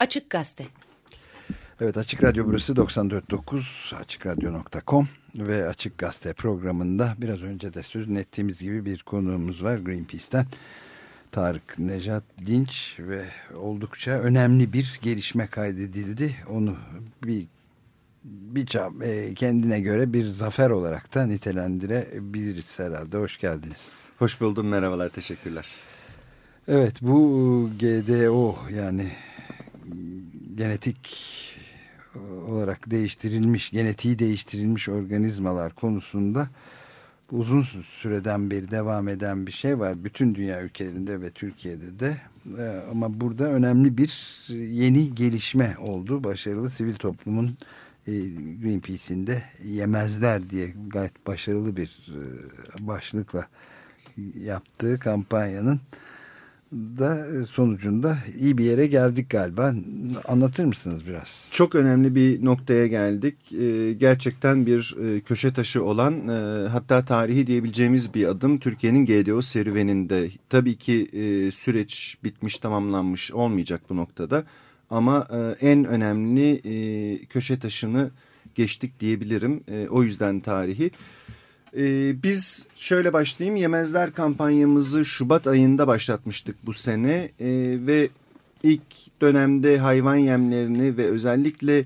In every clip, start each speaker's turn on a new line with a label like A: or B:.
A: Açık Gazete.
B: Evet Açık Radyo burası 94.9 AçıkRadyo.com ve Açık Gazete programında biraz önce de sözünü ettiğimiz gibi bir konuğumuz var Greenpeace'ten. Tarık Nejat Dinç ve oldukça önemli bir gelişme kaydedildi. Onu bir bir e, kendine göre bir zafer olarak da nitelendirebiliriz herhalde. Hoş geldiniz.
C: Hoş buldum. Merhabalar. Teşekkürler.
B: Evet bu GDO yani genetik olarak değiştirilmiş, genetiği değiştirilmiş organizmalar konusunda uzun süreden beri devam eden bir şey var. Bütün dünya ülkelerinde ve Türkiye'de de. Ee, ama burada önemli bir yeni gelişme oldu. Başarılı sivil toplumun e, Greenpeace'in de yemezler diye gayet başarılı bir e, başlıkla yaptığı kampanyanın da sonucunda iyi bir yere geldik galiba. Anlatır mısınız biraz?
C: Çok önemli bir noktaya geldik. Ee, gerçekten bir e, köşe taşı olan e, hatta tarihi diyebileceğimiz bir adım Türkiye'nin GDO serüveninde. Tabii ki e, süreç bitmiş tamamlanmış olmayacak bu noktada. Ama e, en önemli e, köşe taşını geçtik diyebilirim. E, o yüzden tarihi. Ee, biz şöyle başlayayım yemezler kampanyamızı Şubat ayında başlatmıştık bu sene ee, ve ilk dönemde hayvan yemlerini ve özellikle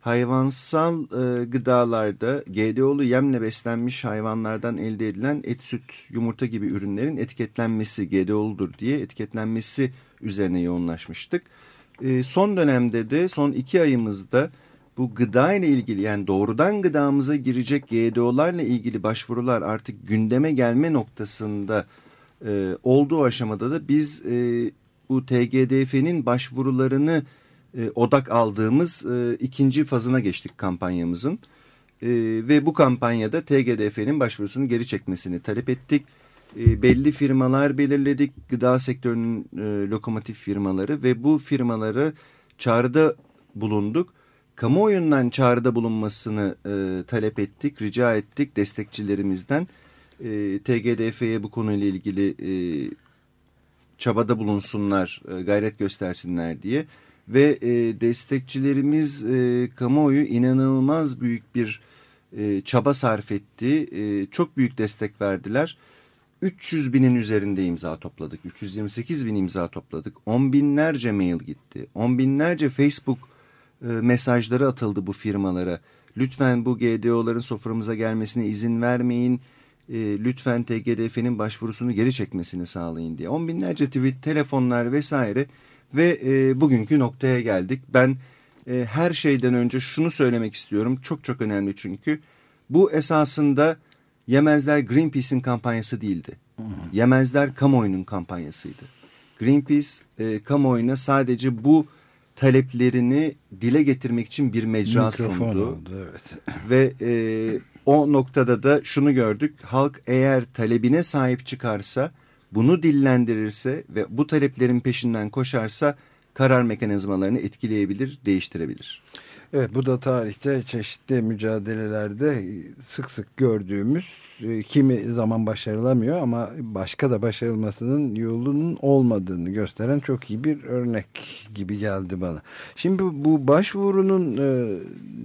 C: hayvansal e, gıdalarda GDO'lu yemle beslenmiş hayvanlardan elde edilen et, süt, yumurta gibi ürünlerin etiketlenmesi GDO'ludur diye etiketlenmesi üzerine yoğunlaşmıştık. E, son dönemde de son iki ayımızda bu gıda ile ilgili yani doğrudan gıdamıza girecek GDO'larla ilgili başvurular artık gündeme gelme noktasında e, olduğu aşamada da biz e, bu TGDF'nin başvurularını e, odak aldığımız e, ikinci fazına geçtik kampanyamızın. E, ve bu kampanyada TGDF'nin başvurusunu geri çekmesini talep ettik. E, belli firmalar belirledik gıda sektörünün e, lokomotif firmaları ve bu firmaları çağrıda bulunduk kamuoyundan çağrıda bulunmasını e, talep ettik, rica ettik destekçilerimizden. E, TGDF'ye bu konuyla ilgili e, çabada bulunsunlar, e, gayret göstersinler diye. Ve e, destekçilerimiz e, kamuoyu inanılmaz büyük bir e, çaba sarf etti. E, çok büyük destek verdiler. 300 binin üzerinde imza topladık. 328 bin imza topladık. On binlerce mail gitti. On binlerce Facebook e, mesajları atıldı bu firmalara. Lütfen bu GDO'ların soframıza gelmesine izin vermeyin. E, lütfen TGDF'nin başvurusunu geri çekmesini sağlayın diye. On binlerce tweet, telefonlar vesaire ve e, bugünkü noktaya geldik. Ben her şeyden önce şunu söylemek istiyorum. Çok çok önemli çünkü. Bu esasında Yemezler Greenpeace'in kampanyası değildi. Yemezler kamuoyunun kampanyasıydı. Greenpeace e, kamuoyuna sadece bu taleplerini dile getirmek için bir mecra Mikrofon sundu. Oldu, evet. Ve e, o noktada da şunu gördük. Halk eğer talebine sahip çıkarsa, bunu dillendirirse ve bu taleplerin peşinden koşarsa karar mekanizmalarını etkileyebilir, değiştirebilir.
B: Evet bu da tarihte çeşitli mücadelelerde sık sık gördüğümüz e, kimi zaman başarılamıyor ama başka da başarılmasının yolunun olmadığını gösteren çok iyi bir örnek gibi geldi bana. Şimdi bu, başvurunun e,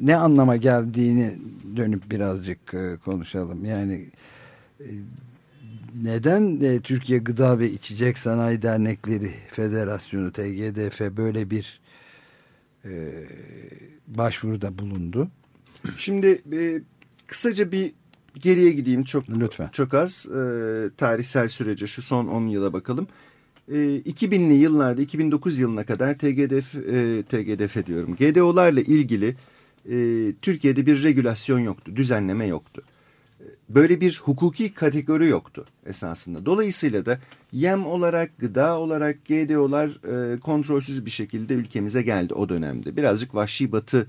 B: ne anlama geldiğini dönüp birazcık e, konuşalım. Yani neden Türkiye Gıda ve İçecek Sanayi Dernekleri Federasyonu TGDF böyle bir e, başvuruda bulundu.
C: Şimdi e, kısaca bir geriye gideyim çok Lütfen. çok az e, tarihsel sürece şu son 10 yıla bakalım. E, 2000'li yıllarda 2009 yılına kadar TGDF, e, TGDF diyorum GDO'larla ilgili e, Türkiye'de bir regülasyon yoktu, düzenleme yoktu. Böyle bir hukuki kategori yoktu esasında. Dolayısıyla da yem olarak, gıda olarak GDO'lar e, kontrolsüz bir şekilde ülkemize geldi o dönemde. Birazcık vahşi batı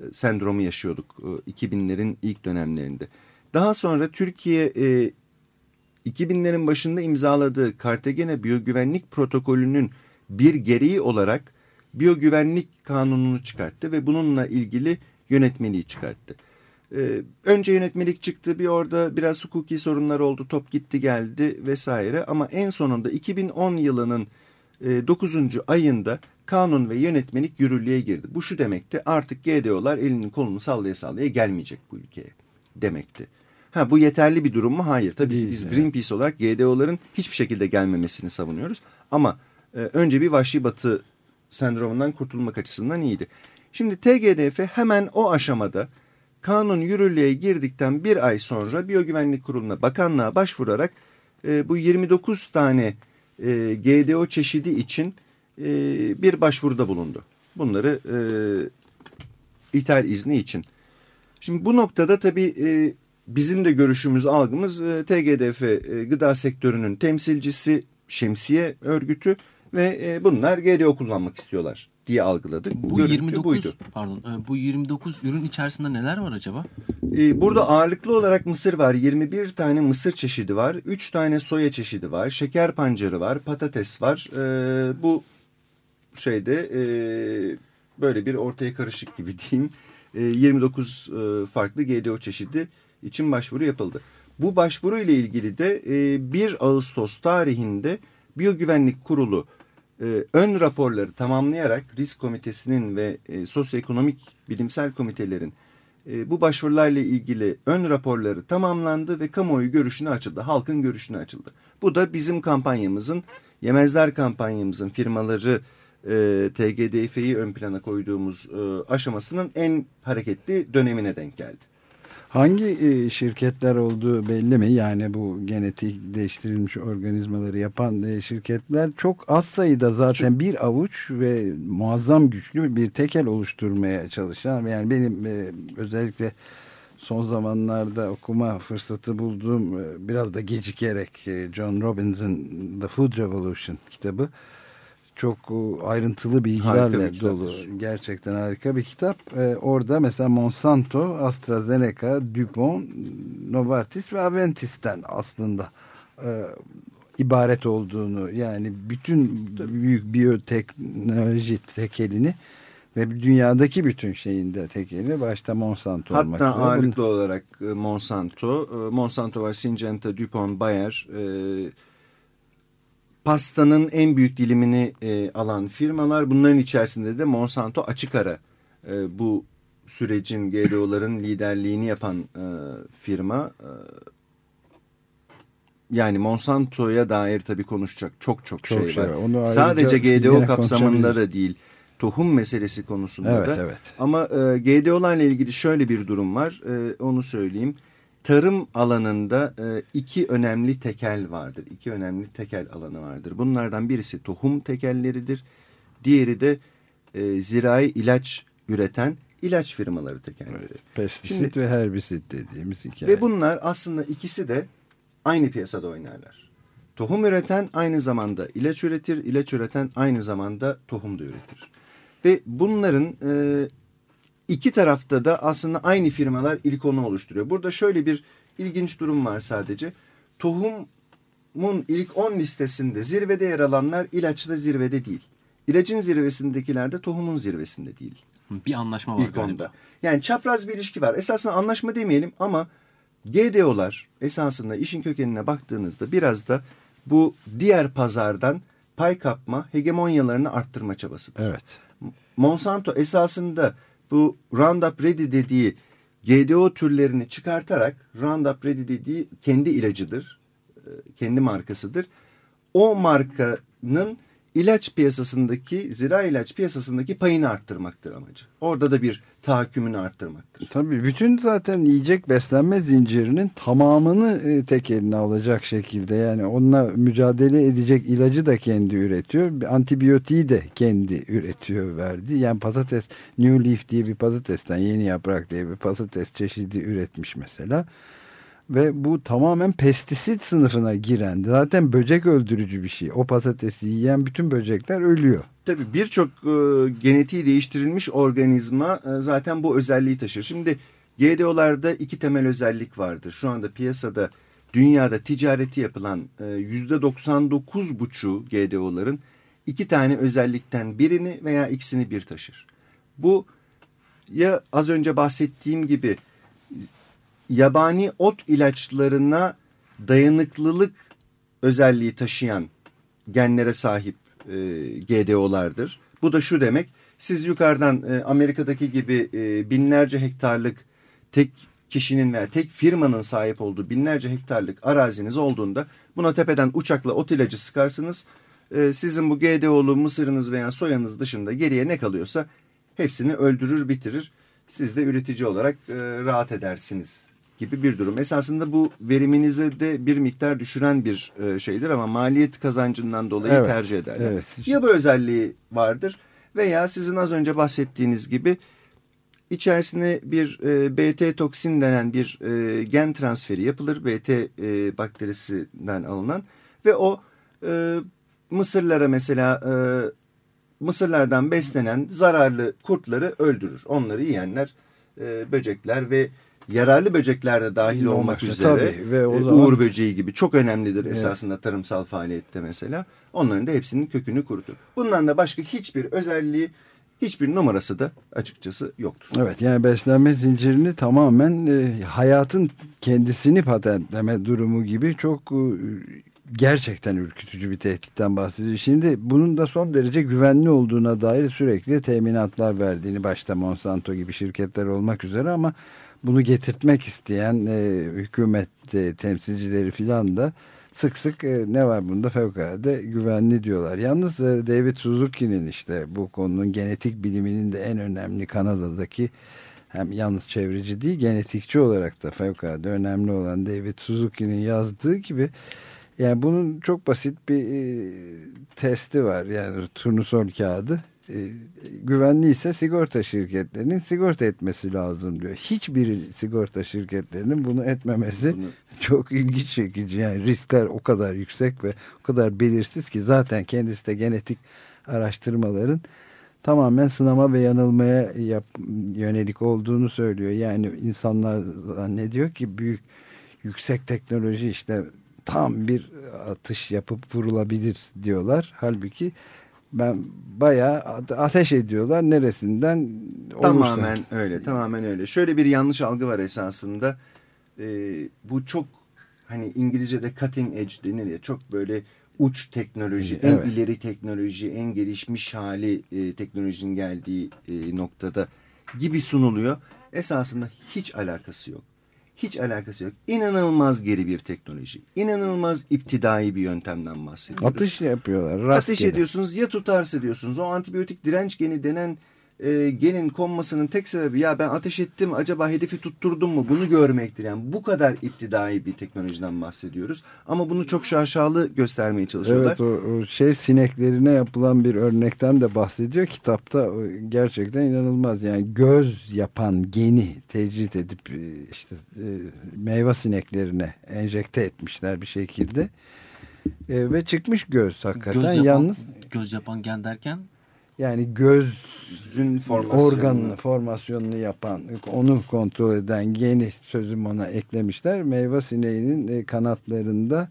C: e, sendromu yaşıyorduk e, 2000'lerin ilk dönemlerinde. Daha sonra Türkiye e, 2000'lerin başında imzaladığı Kartagena Biyogüvenlik Protokolü'nün bir gereği olarak biyogüvenlik kanununu çıkarttı ve bununla ilgili yönetmeliği çıkarttı. Ee, önce yönetmelik çıktı bir orada biraz hukuki sorunlar oldu top gitti geldi vesaire ama en sonunda 2010 yılının e, 9. ayında kanun ve yönetmelik yürürlüğe girdi. Bu şu demekti artık GDO'lar elinin kolunu sallaya sallaya gelmeyecek bu ülkeye demekti. Ha bu yeterli bir durum mu? Hayır. Tabii Değil, biz evet. Greenpeace olarak GDO'ların hiçbir şekilde gelmemesini savunuyoruz. Ama e, önce bir vahşi batı sendromundan kurtulmak açısından iyiydi. Şimdi TGDF hemen o aşamada kanun yürürlüğe girdikten bir ay sonra Biyogüvenlik Kurulu'na bakanlığa başvurarak e, bu 29 tane e, GDO çeşidi için e, bir başvuruda bulundu. Bunları e, ithal izni için. Şimdi bu noktada tabii e, bizim de görüşümüz, algımız e, TGDF e, gıda sektörünün temsilcisi, şemsiye örgütü ve e, bunlar GDO kullanmak istiyorlar diye algıladık.
A: Bu Görüntü 29 buydu. pardon e, bu 29 ürün içerisinde neler var acaba?
C: E, burada ağırlıklı olarak mısır var. 21 tane mısır çeşidi var. 3 tane soya çeşidi var. Şeker pancarı var. Patates var. E, bu şeyde böyle bir ortaya karışık gibi diyeyim. 29 farklı GDO çeşidi için başvuru yapıldı. Bu başvuru ile ilgili de 1 Ağustos tarihinde Biyogüvenlik Kurulu e, ön raporları tamamlayarak risk komitesinin ve e, sosyoekonomik bilimsel komitelerin e, bu başvurularla ilgili ön raporları tamamlandı ve kamuoyu görüşüne açıldı, halkın görüşüne açıldı. Bu da bizim kampanyamızın, Yemezler kampanyamızın firmaları e, TGDF'yi ön plana koyduğumuz e, aşamasının en hareketli dönemine denk geldi.
B: Hangi e, şirketler olduğu belli mi? Yani bu genetik değiştirilmiş organizmaları yapan e, şirketler çok az sayıda zaten bir avuç ve muazzam güçlü bir tekel oluşturmaya çalışan yani benim e, özellikle son zamanlarda okuma fırsatı bulduğum biraz da gecikerek John Robbins'in The Food Revolution kitabı çok e, ayrıntılı bilgilerle dolu. Gerçekten harika bir kitap. Ee, orada mesela Monsanto, AstraZeneca, DuPont, Novartis ve Aventis'ten aslında e, ibaret olduğunu yani bütün büyük biyoteknoloji tekelini ve dünyadaki bütün şeyinde tekelini başta Monsanto
C: Hatta
B: olmak
C: Hatta ağırlıklı olarak e, Monsanto, e, Monsanto var, Syngenta, DuPont, Bayer, e, pastanın en büyük dilimini e, alan firmalar. Bunların içerisinde de Monsanto açık ara e, bu sürecin GDO'ların liderliğini yapan e, firma. E, yani Monsanto'ya dair tabii konuşacak çok çok, çok şey, şey var. Onu Sadece GDO kapsamında da değil. Tohum meselesi konusunda evet, da. Evet. Ama e, GDO'larla ilgili şöyle bir durum var. E, onu söyleyeyim tarım alanında e, iki önemli tekel vardır. İki önemli tekel alanı vardır. Bunlardan birisi tohum tekelleridir. Diğeri de e, zirai ilaç üreten ilaç firmaları tekelleri. Evet,
B: pestisit Şimdi, ve herbisit dediğimiz hikaye.
C: Ve bunlar aslında ikisi de aynı piyasada oynarlar. Tohum üreten aynı zamanda ilaç üretir, ilaç üreten aynı zamanda tohum da üretir. Ve bunların e, iki tarafta da aslında aynı firmalar ilk onu oluşturuyor. Burada şöyle bir ilginç durum var sadece. Tohumun ilk 10 listesinde zirvede yer alanlar ilaçta zirvede değil. İlacın zirvesindekiler de tohumun zirvesinde değil.
A: Bir anlaşma var ilk galiba. Onda.
C: Yani çapraz bir ilişki var. Esasında anlaşma demeyelim ama GDO'lar esasında işin kökenine baktığınızda biraz da bu diğer pazardan pay kapma hegemonyalarını arttırma çabasıdır.
B: Evet.
C: Monsanto esasında bu Roundup Ready dediği GDO türlerini çıkartarak Roundup Ready dediği kendi ilacıdır. E, kendi markasıdır. O markanın ilaç piyasasındaki, zira ilaç piyasasındaki payını arttırmaktır amacı. Orada da bir tahakkümünü arttırmaktır.
B: Tabii bütün zaten yiyecek beslenme zincirinin tamamını e, tek eline alacak şekilde yani onunla mücadele edecek ilacı da kendi üretiyor. Antibiyotiği de kendi üretiyor verdi. Yani patates New Leaf diye bir patatesten yeni yaprak diye bir patates çeşidi üretmiş mesela ve bu tamamen pestisit sınıfına giren zaten böcek öldürücü bir şey. O patatesi yiyen bütün böcekler ölüyor.
C: Tabii birçok e, genetiği değiştirilmiş organizma e, zaten bu özelliği taşır. Şimdi GDO'larda iki temel özellik vardır. Şu anda piyasada dünyada ticareti yapılan e, yüzde 99,5'u GDO'ların iki tane özellikten birini veya ikisini bir taşır. Bu ya az önce bahsettiğim gibi yabani ot ilaçlarına dayanıklılık özelliği taşıyan genlere sahip e, GDO'lardır. Bu da şu demek siz yukarıdan e, Amerika'daki gibi e, binlerce hektarlık tek kişinin veya tek firmanın sahip olduğu binlerce hektarlık araziniz olduğunda buna tepeden uçakla ot ilacı sıkarsınız. E, sizin bu GDO'lu mısırınız veya soyanız dışında geriye ne kalıyorsa hepsini öldürür bitirir. Siz de üretici olarak e, rahat edersiniz gibi bir durum. Esasında bu veriminize de bir miktar düşüren bir e, şeydir ama maliyet kazancından dolayı
B: Evet,
C: tercih ederler.
B: evet.
C: Ya bu özelliği vardır veya sizin az önce bahsettiğiniz gibi içerisine bir e, BT toksin denen bir e, gen transferi yapılır. BT e, bakterisinden alınan ve o e, mısırlara mesela e, mısırlardan beslenen zararlı kurtları öldürür. Onları yiyenler e, böcekler ve yararlı böcekler de dahil
B: Olmak
C: olmak
B: üzere,
C: üzere
B: tabii. Ve o
C: e,
B: zaman-
C: uğur böceği gibi çok önemlidir
B: Evet.
C: esasında tarımsal faaliyette mesela. Onların da hepsinin kökünü kurutur. Bundan da başka hiçbir özelliği, hiçbir numarası da açıkçası yoktur.
B: Evet yani beslenme zincirini tamamen e, hayatın kendisini patentleme durumu gibi çok e, gerçekten ürkütücü bir tehditten bahsediyor. Şimdi bunun da son derece güvenli olduğuna dair sürekli teminatlar verdiğini başta Monsanto gibi şirketler olmak üzere ama bunu getirtmek isteyen e, hükümet e, temsilcileri filan da sık sık e, ne var bunda fevkalade güvenli diyorlar. Yalnız e, David Suzuki'nin işte bu konunun genetik biliminin de en önemli Kanada'daki hem yalnız çevreci değil genetikçi olarak da fevkalade önemli olan David Suzuki'nin yazdığı gibi yani bunun çok basit bir e, testi var yani turnusol kağıdı e, güvenliyse sigorta şirketlerinin sigorta etmesi lazım diyor. Hiçbir sigorta şirketlerinin bunu etmemesi
C: Bunu-
B: çok ilginç çekici. Yani riskler o kadar yüksek ve o kadar belirsiz ki zaten kendisi de genetik araştırmaların tamamen sınama ve yanılmaya yap, yönelik olduğunu söylüyor. Yani insanlar zannediyor ki büyük yüksek teknoloji işte tam bir atış yapıp vurulabilir diyorlar. Halbuki ben bayağı ateş ediyorlar neresinden olursa.
C: Tamamen öyle, tamamen öyle. Şöyle bir yanlış algı var esasında. Ee, bu çok hani İngilizce'de cutting edge denir ya çok böyle uç teknoloji,
B: Evet.
C: en ileri teknoloji, en gelişmiş hali e, teknolojinin geldiği e, noktada gibi sunuluyor. Esasında hiç alakası yok. Hiç alakası yok. İnanılmaz geri bir teknoloji. İnanılmaz iptidai bir yöntemden bahsediyoruz.
B: Atış yapıyorlar. Rastgele.
C: ediyorsunuz ya tutarsa diyorsunuz. O antibiyotik direnç geni denen e, genin konmasının tek sebebi ya ben ateş ettim acaba hedefi tutturdum mu bunu görmektir. Yani bu kadar iptidai bir teknolojiden bahsediyoruz. Ama bunu çok şaşalı göstermeye çalışıyorlar.
B: Evet o, o şey sineklerine yapılan bir örnekten de bahsediyor kitapta O gerçekten inanılmaz yani göz yapan geni tecrit edip e, işte e, meyve sineklerine enjekte etmişler bir şekilde E, ve çıkmış göz hakikaten
A: göz yapan,
B: yalnız
A: göz yapan gen derken
B: yani göz
C: Yüzün formasyonu.
B: organını formasyonunu yapan onu kontrol eden geni sözüm ona eklemişler meyve sineğinin e, kanatlarında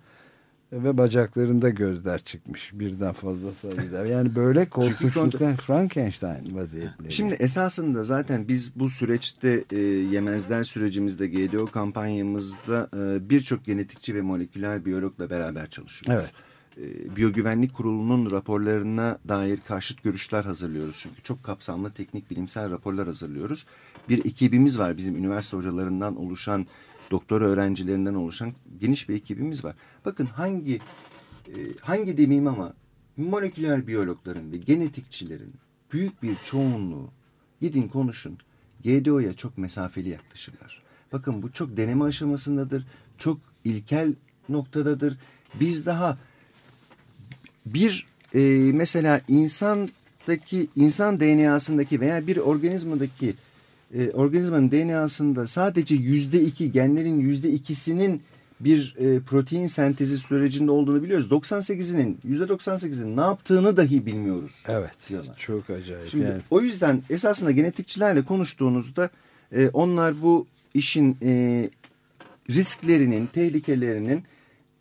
B: ve bacaklarında gözler çıkmış birden fazla sayıda. Yani böyle korkunçluklar Frankenstein vaziyetleri.
C: Şimdi esasında zaten biz bu süreçte e, yemezler sürecimizde GDO kampanyamızda e, birçok genetikçi ve moleküler biyologla beraber çalışıyoruz.
B: Evet.
C: E, Biyogüvenlik Kurulu'nun raporlarına dair karşıt görüşler hazırlıyoruz. Çünkü çok kapsamlı teknik bilimsel raporlar hazırlıyoruz. Bir ekibimiz var bizim üniversite hocalarından oluşan, doktora öğrencilerinden oluşan geniş bir ekibimiz var. Bakın hangi e, hangi demeyeyim ama moleküler biyologların ve genetikçilerin büyük bir çoğunluğu gidin konuşun GDO'ya çok mesafeli yaklaşırlar. Bakın bu çok deneme aşamasındadır. Çok ilkel noktadadır. Biz daha bir e, mesela insandaki insan DNA'sındaki veya bir organizmadaki e, organizmanın DNA'sında sadece yüzde iki genlerin yüzde ikisinin bir e, protein sentezi sürecinde olduğunu biliyoruz. 98'inin yüzde 98'inin ne yaptığını dahi bilmiyoruz.
B: Evet.
C: Diyorlar.
B: Çok acayip.
C: Şimdi
B: yani.
C: o yüzden esasında genetikçilerle konuştuğunuzda e, onlar bu işin e, risklerinin, tehlikelerinin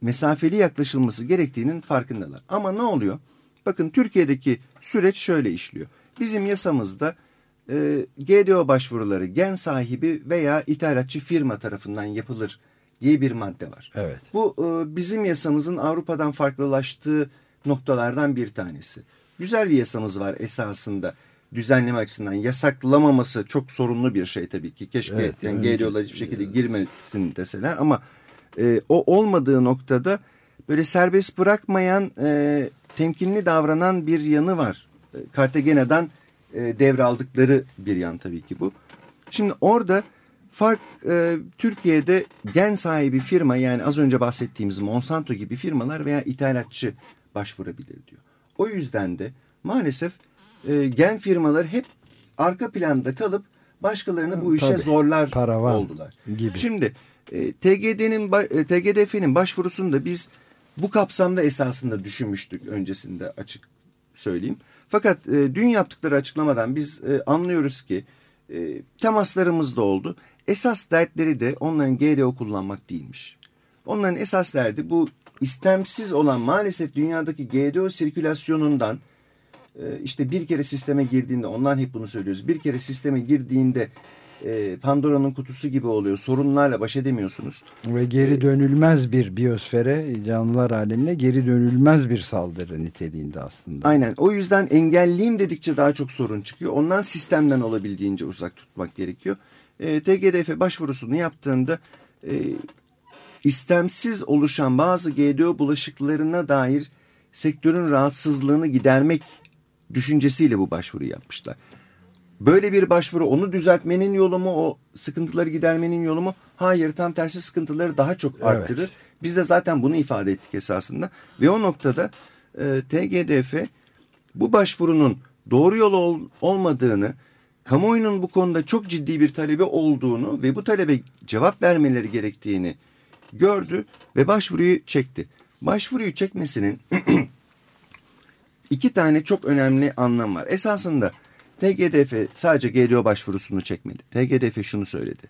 C: mesafeli yaklaşılması gerektiğinin farkındalar. Ama ne oluyor? Bakın Türkiye'deki süreç şöyle işliyor. Bizim yasamızda e, GDO başvuruları gen sahibi veya ithalatçı firma tarafından yapılır diye bir madde var.
B: Evet.
C: Bu e, bizim yasamızın Avrupa'dan farklılaştığı noktalardan bir tanesi. Güzel bir yasamız var esasında düzenleme açısından. Yasaklamaması çok sorunlu bir şey tabii ki. Keşke
B: Evet,
C: yani GDO'lar hiçbir şekilde girmesin deseler ama e, o olmadığı noktada böyle serbest bırakmayan e, temkinli davranan bir yanı var. E, Cartagena'dan e, devraldıkları bir yan tabii ki bu. Şimdi orada fark e, Türkiye'de gen sahibi firma yani az önce bahsettiğimiz Monsanto gibi firmalar veya ithalatçı başvurabilir diyor. O yüzden de maalesef e, gen firmaları hep arka planda kalıp başkalarını bu işe
B: Tabii,
C: zorlar
B: paravan
C: oldular.
B: gibi.
C: Şimdi e, TGD'nin e, TGDF'nin başvurusunu da biz bu kapsamda esasında düşünmüştük öncesinde açık söyleyeyim. Fakat e, dün yaptıkları açıklamadan biz e, anlıyoruz ki e, temaslarımız da oldu. Esas dertleri de onların GDO kullanmak değilmiş. Onların esas derdi bu istemsiz olan maalesef dünyadaki GDO sirkülasyonundan e, işte bir kere sisteme girdiğinde ondan hep bunu söylüyoruz. Bir kere sisteme girdiğinde e, Pandora'nın kutusu gibi oluyor. Sorunlarla baş edemiyorsunuz.
B: Ve geri dönülmez bir biyosfere, canlılar alemine geri dönülmez bir saldırı niteliğinde aslında.
C: Aynen o yüzden engelleyeyim dedikçe daha çok sorun çıkıyor. Ondan sistemden olabildiğince uzak tutmak gerekiyor. E, TGDF başvurusunu yaptığında e, istemsiz oluşan bazı GDO bulaşıklarına dair sektörün rahatsızlığını gidermek düşüncesiyle bu başvuruyu yapmışlar. Böyle bir başvuru onu düzeltmenin yolu mu, o sıkıntıları gidermenin yolu mu? Hayır, tam tersi sıkıntıları daha çok
B: Evet.
C: arttırır. Biz de zaten bunu ifade ettik esasında. Ve o noktada e, TGDF bu başvurunun doğru yol ol- olmadığını, kamuoyunun bu konuda çok ciddi bir talebi olduğunu ve bu talebe cevap vermeleri gerektiğini gördü ve başvuruyu çekti. Başvuruyu çekmesinin iki tane çok önemli anlam var. Esasında TGDF sadece GDO başvurusunu çekmedi. TGDF şunu söyledi.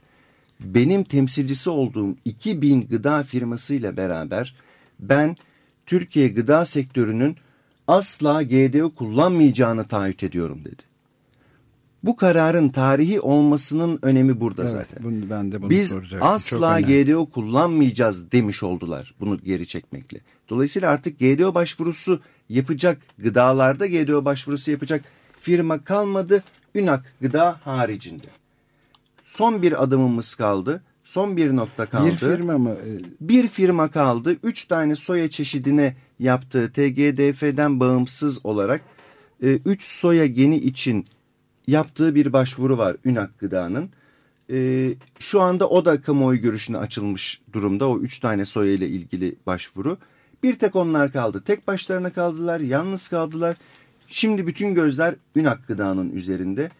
C: Benim temsilcisi olduğum 2000 gıda firmasıyla beraber ben Türkiye gıda sektörünün asla GDO kullanmayacağını taahhüt ediyorum dedi. Bu kararın tarihi olmasının önemi burada
B: Evet,
C: zaten.
B: bunu, ben de bunu
C: Biz asla. GDO kullanmayacağız demiş oldular bunu geri çekmekle. Dolayısıyla artık GDO başvurusu yapacak gıdalarda GDO başvurusu yapacak firma kalmadı. Ünak gıda haricinde. Son bir adımımız kaldı. Son bir nokta kaldı.
B: Bir firma mı? e,
C: Bir firma kaldı. Üç tane soya çeşidine yaptığı TGDF'den bağımsız olarak e, üç soya geni için yaptığı bir başvuru var Ünak Gıda'nın. E, şu anda o da kamuoyu görüşüne açılmış durumda. O üç tane soya ile ilgili başvuru. Bir tek onlar kaldı. Tek başlarına kaldılar. Yalnız kaldılar. Şimdi bütün gözler Ünak Gıda'nın üzerinde.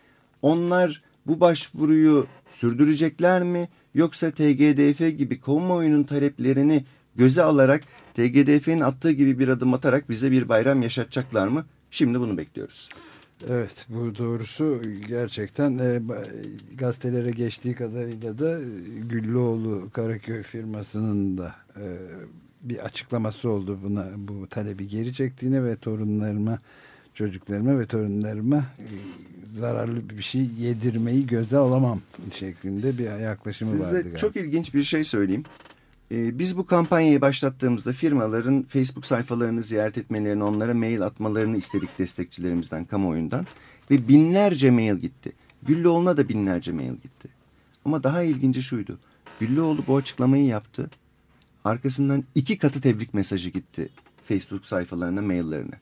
C: Onlar bu başvuruyu sürdürecekler mi? Yoksa TGDF gibi kamuoyunun taleplerini göze alarak TGDF'nin attığı gibi bir adım atarak bize bir bayram yaşatacaklar mı? Şimdi bunu bekliyoruz.
B: Evet bu doğrusu gerçekten e, gazetelere geçtiği kadarıyla da e, Güllüoğlu Karaköy firmasının da e, bir açıklaması oldu buna bu talebi geri çektiğine ve torunlarıma çocuklarıma ve torunlarıma e, zararlı bir şey yedirmeyi göze alamam şeklinde bir yaklaşımı vardı.
C: Size çok ilginç bir şey söyleyeyim. Ee, biz bu kampanyayı başlattığımızda firmaların Facebook sayfalarını ziyaret etmelerini, onlara mail atmalarını istedik destekçilerimizden, kamuoyundan. Ve binlerce mail gitti. Güllüoğlu'na da binlerce mail gitti. Ama daha ilginci şuydu. Güllüoğlu bu açıklamayı yaptı. Arkasından iki katı tebrik mesajı gitti Facebook sayfalarına, maillerine.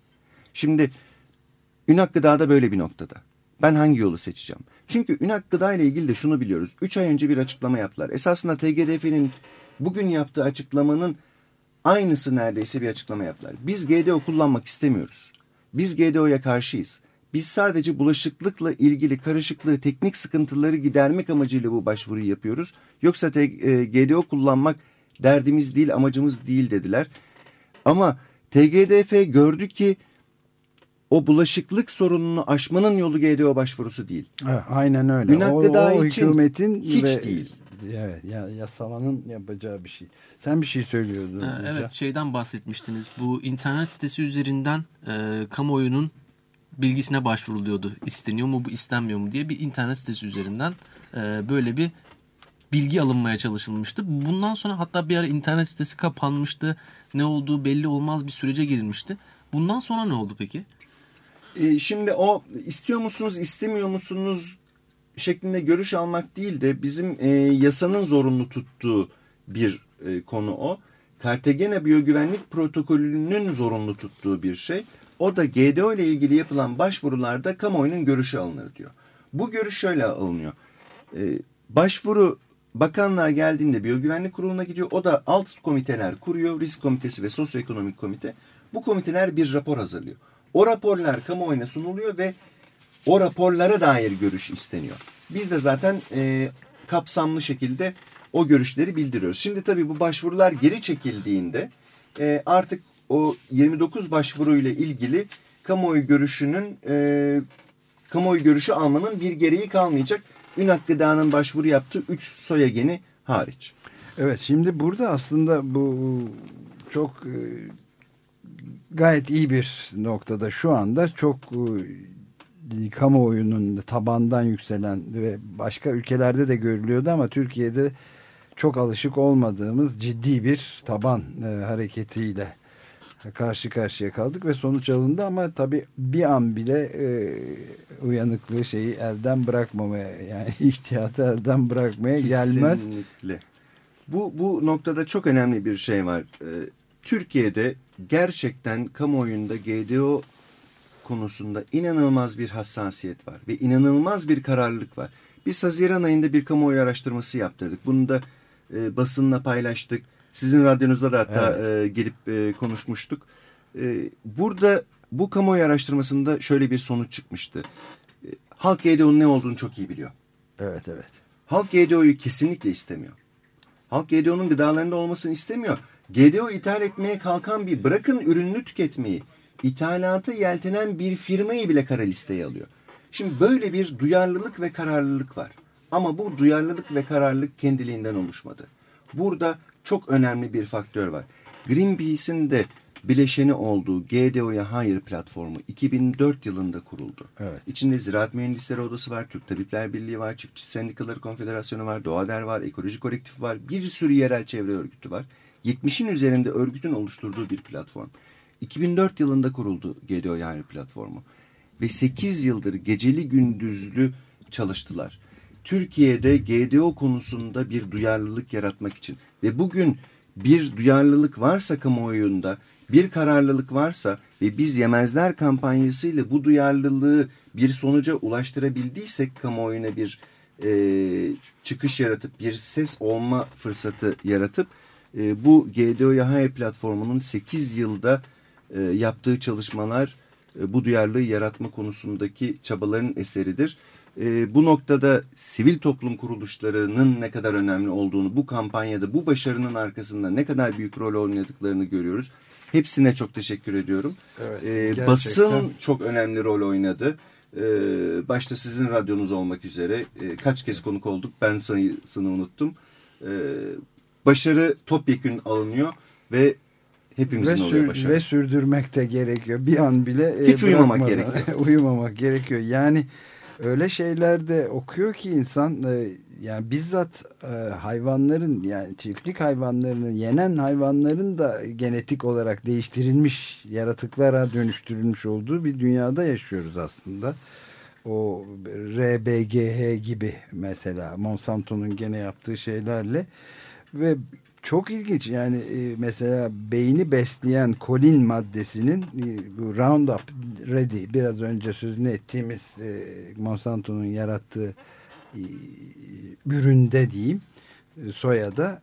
C: Şimdi Ünak Gıda da böyle bir noktada. Ben hangi yolu seçeceğim? Çünkü Ünak Gıda ile ilgili de şunu biliyoruz. Üç ay önce bir açıklama yaptılar. Esasında TGDF'nin bugün yaptığı açıklamanın aynısı neredeyse bir açıklama yaptılar. Biz GDO kullanmak istemiyoruz. Biz GDO'ya karşıyız. Biz sadece bulaşıklıkla ilgili karışıklığı, teknik sıkıntıları gidermek amacıyla bu başvuruyu yapıyoruz. Yoksa e, GDO kullanmak derdimiz değil, amacımız değil dediler. Ama TGDF gördü ki o bulaşıklık sorununu aşmanın yolu GDO başvurusu değil.
B: Evet, aynen öyle.
C: Ünak
B: o,
C: Gıda
B: o
C: için
B: hükümetin
C: hiç
B: ve-
C: değil.
B: Evet, ya, yasamanın yapacağı bir şey. Sen bir şey söylüyordun.
A: Ha, evet şeyden bahsetmiştiniz. Bu internet sitesi üzerinden e, kamuoyunun bilgisine başvuruluyordu. İsteniyor mu bu istenmiyor mu diye bir internet sitesi üzerinden e, böyle bir bilgi alınmaya çalışılmıştı. Bundan sonra hatta bir ara internet sitesi kapanmıştı. Ne olduğu belli olmaz bir sürece girilmişti. Bundan sonra ne oldu peki?
C: E, şimdi o istiyor musunuz istemiyor musunuz şeklinde görüş almak değil de bizim e, yasanın zorunlu tuttuğu bir e, konu o. Cartagena Biyogüvenlik Protokolü'nün zorunlu tuttuğu bir şey. O da GDO ile ilgili yapılan başvurularda kamuoyunun görüşü alınır diyor. Bu görüş şöyle alınıyor. E, başvuru bakanlığa geldiğinde biyogüvenlik kuruluna gidiyor. O da alt komiteler kuruyor. Risk komitesi ve sosyoekonomik komite. Bu komiteler bir rapor hazırlıyor. O raporlar kamuoyuna sunuluyor ve o raporlara dair görüş isteniyor. Biz de zaten e, kapsamlı şekilde o görüşleri bildiriyoruz. Şimdi tabii bu başvurular geri çekildiğinde e, artık o 29 başvuru ile ilgili kamuoyu görüşünün e, kamuoyu görüşü almanın bir gereği kalmayacak. Ünak Gıda'nın başvuru yaptığı 3 soya geni hariç.
B: Evet şimdi burada aslında bu çok e, gayet iyi bir noktada şu anda çok e, kamuoyunun tabandan yükselen ve başka ülkelerde de görülüyordu ama Türkiye'de çok alışık olmadığımız ciddi bir taban e, hareketiyle karşı karşıya kaldık ve sonuç alındı ama tabii bir an bile e, uyanıklığı şeyi elden bırakmamaya yani ihtiyatı elden bırakmaya
C: Kesinlikle.
B: gelmez.
C: Bu, bu noktada çok önemli bir şey var. Ee, Türkiye'de gerçekten kamuoyunda GDO konusunda inanılmaz bir hassasiyet var ve inanılmaz bir kararlılık var. Biz Haziran ayında bir kamuoyu araştırması yaptırdık. Bunu da e, basınla paylaştık. Sizin radyonuzda da hatta evet. e, gelip e, konuşmuştuk. E, burada bu kamuoyu araştırmasında şöyle bir sonuç çıkmıştı. E, halk GDO'nun ne olduğunu çok iyi biliyor.
B: Evet evet.
C: Halk GDO'yu kesinlikle istemiyor. Halk GDO'nun gıdalarında olmasını istemiyor. GDO ithal etmeye kalkan bir bırakın ürününü tüketmeyi, ithalatı yeltenen bir firmayı bile kara listeye alıyor. Şimdi böyle bir duyarlılık ve kararlılık var. Ama bu duyarlılık ve kararlılık kendiliğinden oluşmadı. Burada çok önemli bir faktör var. Greenpeace'in de bileşeni olduğu GDO'ya Hayır platformu 2004 yılında kuruldu.
B: Evet.
C: İçinde Ziraat Mühendisleri Odası var, Türk Tabipler Birliği var, Çiftçi Sendikaları Konfederasyonu var, Doğader var, Ekoloji Kolektif var, bir sürü yerel çevre örgütü var. 70'in üzerinde örgütün oluşturduğu bir platform. 2004 yılında kuruldu GDO Hayır platformu. Ve 8 yıldır geceli gündüzlü çalıştılar. Türkiye'de GDO konusunda bir duyarlılık yaratmak için ve bugün bir duyarlılık varsa kamuoyunda, bir kararlılık varsa ve biz yemezler kampanyasıyla bu duyarlılığı bir sonuca ulaştırabildiysek kamuoyuna bir e, çıkış yaratıp bir ses olma fırsatı yaratıp e, bu GDO'ya Hayır platformunun 8 yılda e, yaptığı çalışmalar e, bu duyarlılığı yaratma konusundaki çabaların eseridir. E, bu noktada sivil toplum kuruluşlarının ne kadar önemli olduğunu, bu kampanyada, bu başarının arkasında ne kadar büyük rol oynadıklarını görüyoruz. Hepsine çok teşekkür ediyorum.
B: Evet,
C: e, basın çok önemli rol oynadı. E, başta sizin radyonuz olmak üzere e, kaç kez konuk olduk ben sayısını unuttum. E, başarı topyekün alınıyor ve hepimizin
B: ve
C: oluyor başarı.
B: Ve sürdürmek de gerekiyor. Bir an bile
C: hiç uyumamak gerekiyor.
B: uyumamak gerekiyor. Yani öyle şeyler de okuyor ki insan e, yani bizzat e, hayvanların yani çiftlik hayvanlarını yenen hayvanların da genetik olarak değiştirilmiş yaratıklara dönüştürülmüş olduğu bir dünyada yaşıyoruz aslında. O RBGH gibi mesela Monsanto'nun gene yaptığı şeylerle ve çok ilginç yani e, mesela beyni besleyen kolin maddesinin e, bu Roundup Ready biraz önce sözünü ettiğimiz e, Monsanto'nun yarattığı üründe diyeyim soyada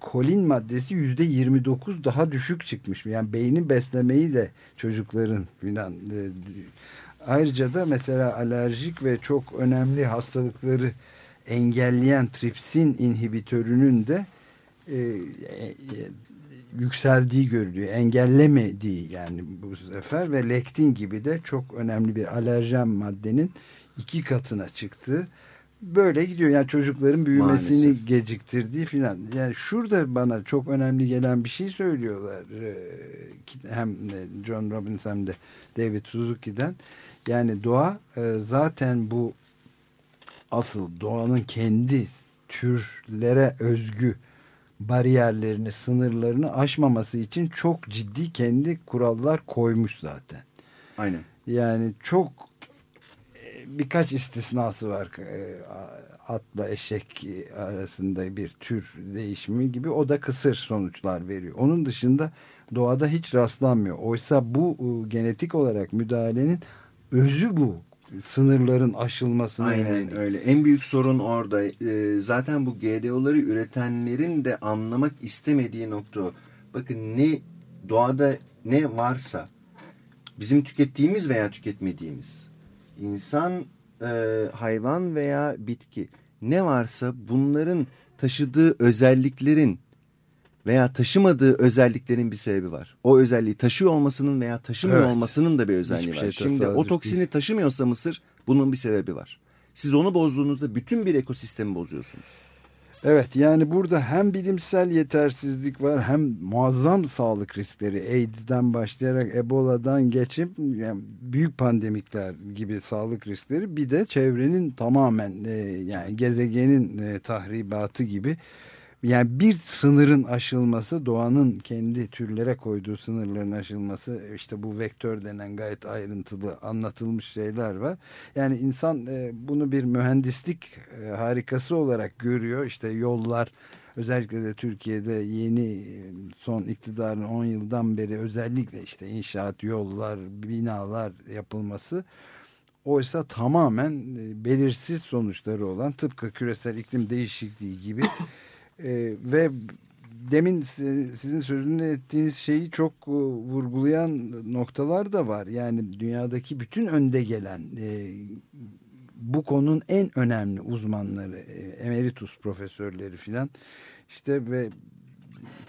B: kolin maddesi yüzde 29 daha düşük çıkmış. Yani beyni beslemeyi de çocukların filan ayrıca da mesela alerjik ve çok önemli hastalıkları engelleyen tripsin inhibitörünün de e, e, yükseldiği görülüyor. Engellemediği yani bu sefer ve lektin gibi de çok önemli bir alerjen maddenin iki katına çıktığı böyle gidiyor. Yani çocukların büyümesini Maalesef. geciktirdiği filan. Yani şurada bana çok önemli gelen bir şey söylüyorlar. E, hem John Robbins hem de David Suzuki'den. Yani doğa e, zaten bu asıl doğanın kendi türlere özgü bariyerlerini, sınırlarını aşmaması için çok ciddi kendi kurallar koymuş zaten.
C: Aynen.
B: Yani çok e, birkaç istisnası var. E, atla eşek arasında bir tür değişimi gibi o da kısır sonuçlar veriyor. Onun dışında doğada hiç rastlanmıyor. Oysa bu e, genetik olarak müdahalenin özü bu sınırların aşılmasına
C: Aynen
B: yönelik.
C: öyle. En büyük sorun orada. Ee, zaten bu GDO'ları üretenlerin de anlamak istemediği nokta o. Bakın ne doğada ne varsa bizim tükettiğimiz veya tüketmediğimiz insan, e, hayvan veya bitki ne varsa bunların taşıdığı özelliklerin veya taşımadığı özelliklerin bir sebebi var. O özelliği taşıyor olmasının veya taşımıyor
B: Evet.
C: olmasının da bir özelliği
B: Hiçbir
C: var.
B: şey
C: Şimdi o toksini
B: değil.
C: taşımıyorsa mısır bunun bir sebebi var. Siz onu bozduğunuzda bütün bir ekosistemi bozuyorsunuz.
B: Evet yani burada hem bilimsel yetersizlik var hem muazzam sağlık riskleri AIDS'den başlayarak Ebola'dan geçip yani büyük pandemikler gibi sağlık riskleri bir de çevrenin tamamen e, yani gezegenin e, tahribatı gibi yani bir sınırın aşılması doğanın kendi türlere koyduğu sınırların aşılması işte bu vektör denen gayet ayrıntılı anlatılmış şeyler var. Yani insan e, bunu bir mühendislik e, harikası olarak görüyor. İşte yollar özellikle de Türkiye'de yeni e, son iktidarın 10 yıldan beri özellikle işte inşaat, yollar, binalar yapılması oysa tamamen belirsiz sonuçları olan tıpkı küresel iklim değişikliği gibi e, ve demin si- sizin sözünü ettiğiniz şeyi çok e, vurgulayan noktalar da var. Yani dünyadaki bütün önde gelen e, bu konunun en önemli uzmanları, e, emeritus profesörleri filan işte ve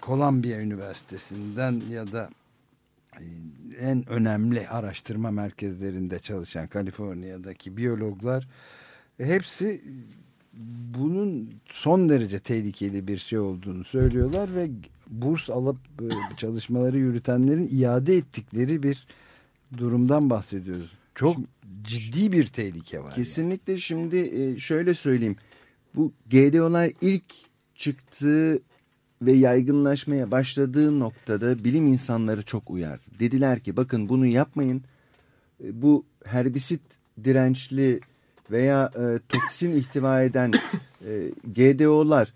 B: Columbia Üniversitesi'nden ya da e, en önemli araştırma merkezlerinde çalışan Kaliforniya'daki biyologlar hepsi bunun son derece tehlikeli bir şey olduğunu söylüyorlar ve burs alıp e, çalışmaları yürütenlerin iade ettikleri bir durumdan bahsediyoruz. Çok ciddi bir tehlike var. yani.
C: Kesinlikle şimdi e, şöyle söyleyeyim. Bu GDO'lar ilk çıktığı ve yaygınlaşmaya başladığı noktada bilim insanları çok uyardı. Dediler ki bakın bunu yapmayın. E, Bu herbisit dirençli veya e, toksin ihtiva eden e, GDO'lar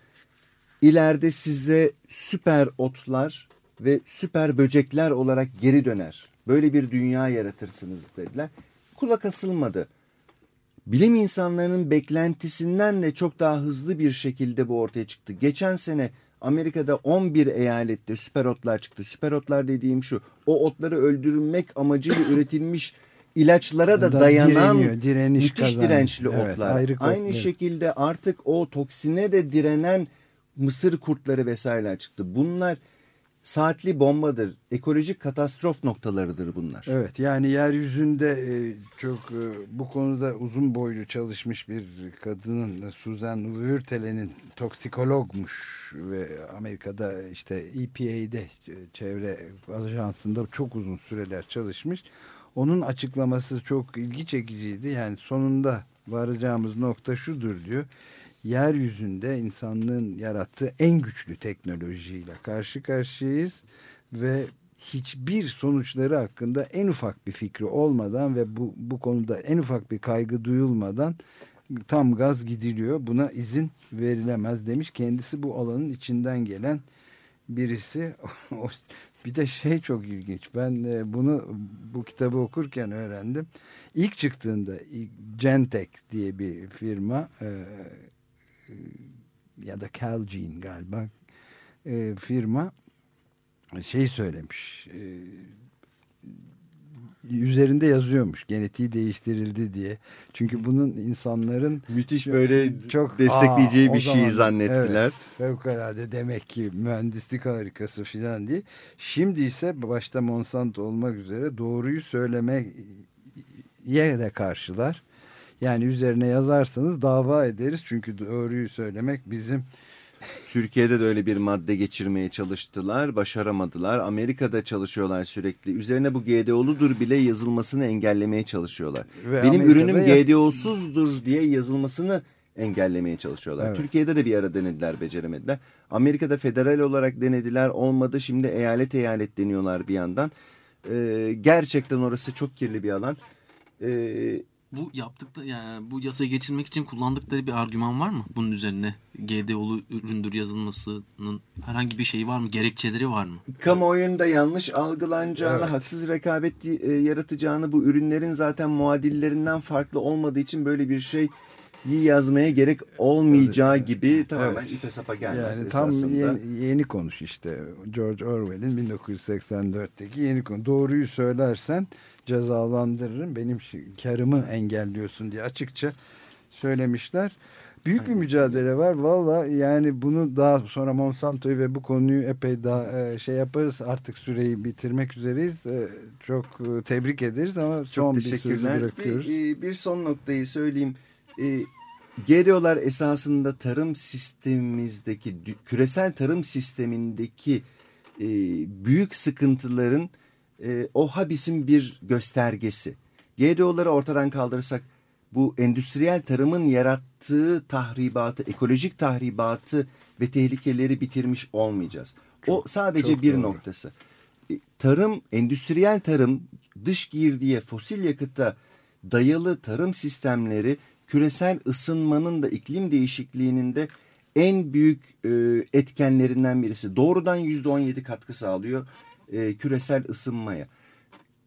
C: ileride size süper otlar ve süper böcekler olarak geri döner. Böyle bir dünya yaratırsınız dediler. Kulak asılmadı. Bilim insanlarının beklentisinden de çok daha hızlı bir şekilde bu ortaya çıktı. Geçen sene Amerika'da 11 eyalette süper otlar çıktı. Süper otlar dediğim şu. O otları öldürmek amacıyla üretilmiş ilaçlara da
B: Da
C: dayanan
B: direniyor, direniş
C: müthiş
B: kazanıyor.
C: dirençli
B: Evet,
C: otlar.
B: ayrı
C: Aynı
B: evet.
C: şekilde artık o toksine de direnen mısır kurtları vesaireler çıktı. Bunlar saatli bombadır. Ekolojik katastrof noktalarıdır bunlar.
B: Evet yani yeryüzünde e, çok e, bu konuda uzun boylu çalışmış bir kadının Susan Würtelen'in toksikologmuş ve Amerika'da işte EPA'de e, çevre ajansında çok uzun süreler çalışmış. Onun açıklaması çok ilgi çekiciydi. Yani sonunda varacağımız nokta şudur diyor. Yeryüzünde insanlığın yarattığı en güçlü teknolojiyle karşı karşıyayız ve hiçbir sonuçları hakkında en ufak bir fikri olmadan ve bu, bu konuda en ufak bir kaygı duyulmadan tam gaz gidiliyor. Buna izin verilemez demiş. Kendisi bu alanın içinden gelen birisi. Bir de şey çok ilginç. Ben e, bunu bu kitabı okurken öğrendim. İlk çıktığında Gentek diye bir firma e, e, ya da Calgene galiba firma şey söylemiş üzerinde yazıyormuş genetiği değiştirildi diye. Çünkü bunun insanların
C: Müthiş böyle
B: çok
C: destekleyeceği
B: Aa,
C: bir
B: o
C: şeyi
B: zaman,
C: zannettiler.
B: Evet, fevkalade demek ki mühendislik harikası filan diye. Şimdi ise başta Monsanto olmak üzere doğruyu söylemeye de karşılar. Yani üzerine yazarsanız dava ederiz. Çünkü doğruyu söylemek bizim
C: Türkiye'de de öyle bir madde geçirmeye çalıştılar, başaramadılar. Amerika'da çalışıyorlar sürekli. Üzerine bu GDO'ludur bile yazılmasını engellemeye çalışıyorlar.
B: Ve
C: Benim
B: Amerika'da
C: ürünüm GDO'suzdur diye yazılmasını engellemeye çalışıyorlar.
B: Evet.
C: Türkiye'de de bir ara denediler, beceremediler. Amerika'da federal olarak denediler, olmadı. Şimdi eyalet eyalet deniyorlar bir yandan. Ee, gerçekten orası çok kirli bir alan. Ee,
A: Bu yaptıkta yani bu yasayı geçirmek için kullandıkları bir argüman var mı bunun üzerine? GDO'lu üründür yazılmasının herhangi bir şeyi var mı? Gerekçeleri var mı?
C: kamuoyunda yanlış algılanacağını,
B: Evet.
C: haksız rekabet e, yaratacağını, bu ürünlerin zaten muadillerinden farklı olmadığı için böyle bir şey yazmaya gerek olmayacağı gibi tamamen
B: Evet.
C: ipe sapa gelmez
B: Yani tam
C: esasında.
B: yeni, yeni konuş işte. George Orwell'in 1984'teki yeni konu. Doğruyu söylersen cezalandırırım. Benim karımı engelliyorsun diye açıkça söylemişler. Büyük bir mücadele var. Valla yani bunu daha sonra Monsanto'yu ve bu konuyu epey daha e, şey yaparız. Artık süreyi bitirmek üzereyiz. E, Çok e, tebrik ederiz ama
C: Çok
B: son bir sözü
C: teşekkürler.
B: bırakıyoruz.
C: Bir, bir son noktayı söyleyeyim. E, GDO'lar esasında tarım sistemimizdeki, küresel tarım sistemindeki e, büyük sıkıntıların e, o habisin bir göstergesi. GDO'ları ortadan kaldırırsak bu endüstriyel tarımın yarattığı tahribatı, ekolojik tahribatı ve tehlikeleri bitirmiş olmayacağız. o sadece
B: çok
C: bir
B: doğru.
C: noktası. E, Tarım, endüstriyel tarım, dış girdiye, fosil yakıta dayalı tarım sistemleri küresel ısınmanın da iklim değişikliğinin de en büyük e, etkenlerinden birisi. Doğrudan %17 katkı sağlıyor e, küresel ısınmaya.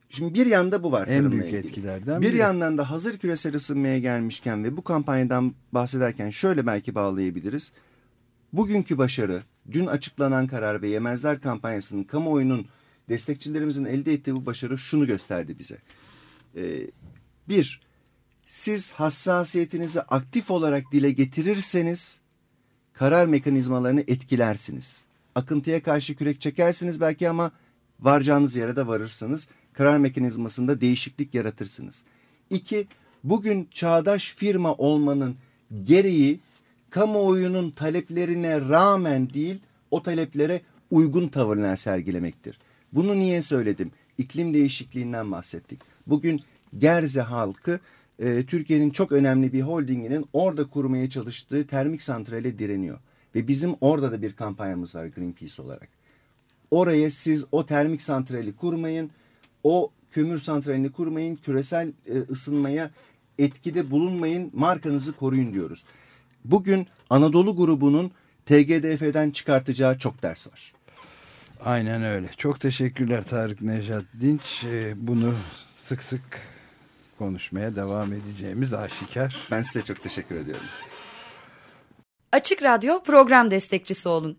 C: Şimdi bir yanda bu var.
B: En büyük
C: ilgili.
B: etkilerden
C: Bir
B: biri.
C: yandan da hazır küresel ısınmaya gelmişken ve bu kampanyadan bahsederken şöyle belki bağlayabiliriz. Bugünkü başarı, dün açıklanan karar ve yemezler kampanyasının kamuoyunun destekçilerimizin elde ettiği bu başarı şunu gösterdi bize. Ee, bir, siz hassasiyetinizi aktif olarak dile getirirseniz karar mekanizmalarını etkilersiniz. Akıntıya karşı kürek çekersiniz belki ama varacağınız yere de varırsınız. Karar mekanizmasında değişiklik yaratırsınız. İki, bugün çağdaş firma olmanın gereği kamuoyunun taleplerine rağmen değil o taleplere uygun tavırlar sergilemektir. Bunu niye söyledim? İklim değişikliğinden bahsettik. Bugün Gerze halkı e, Türkiye'nin çok önemli bir holdinginin orada kurmaya çalıştığı termik santrale direniyor. Ve bizim orada da bir kampanyamız var Greenpeace olarak. Oraya siz o termik santrali kurmayın, o kömür santralini kurmayın, küresel e, ısınmaya etkide bulunmayın, markanızı koruyun diyoruz. Bugün Anadolu grubunun TGDF'den çıkartacağı çok ders var.
B: Aynen öyle. Çok teşekkürler Tarık Nejat Dinç. Ee, Bunu sık sık konuşmaya devam edeceğimiz aşikar.
C: Ben size çok teşekkür ediyorum.
D: Açık Radyo program destekçisi olun.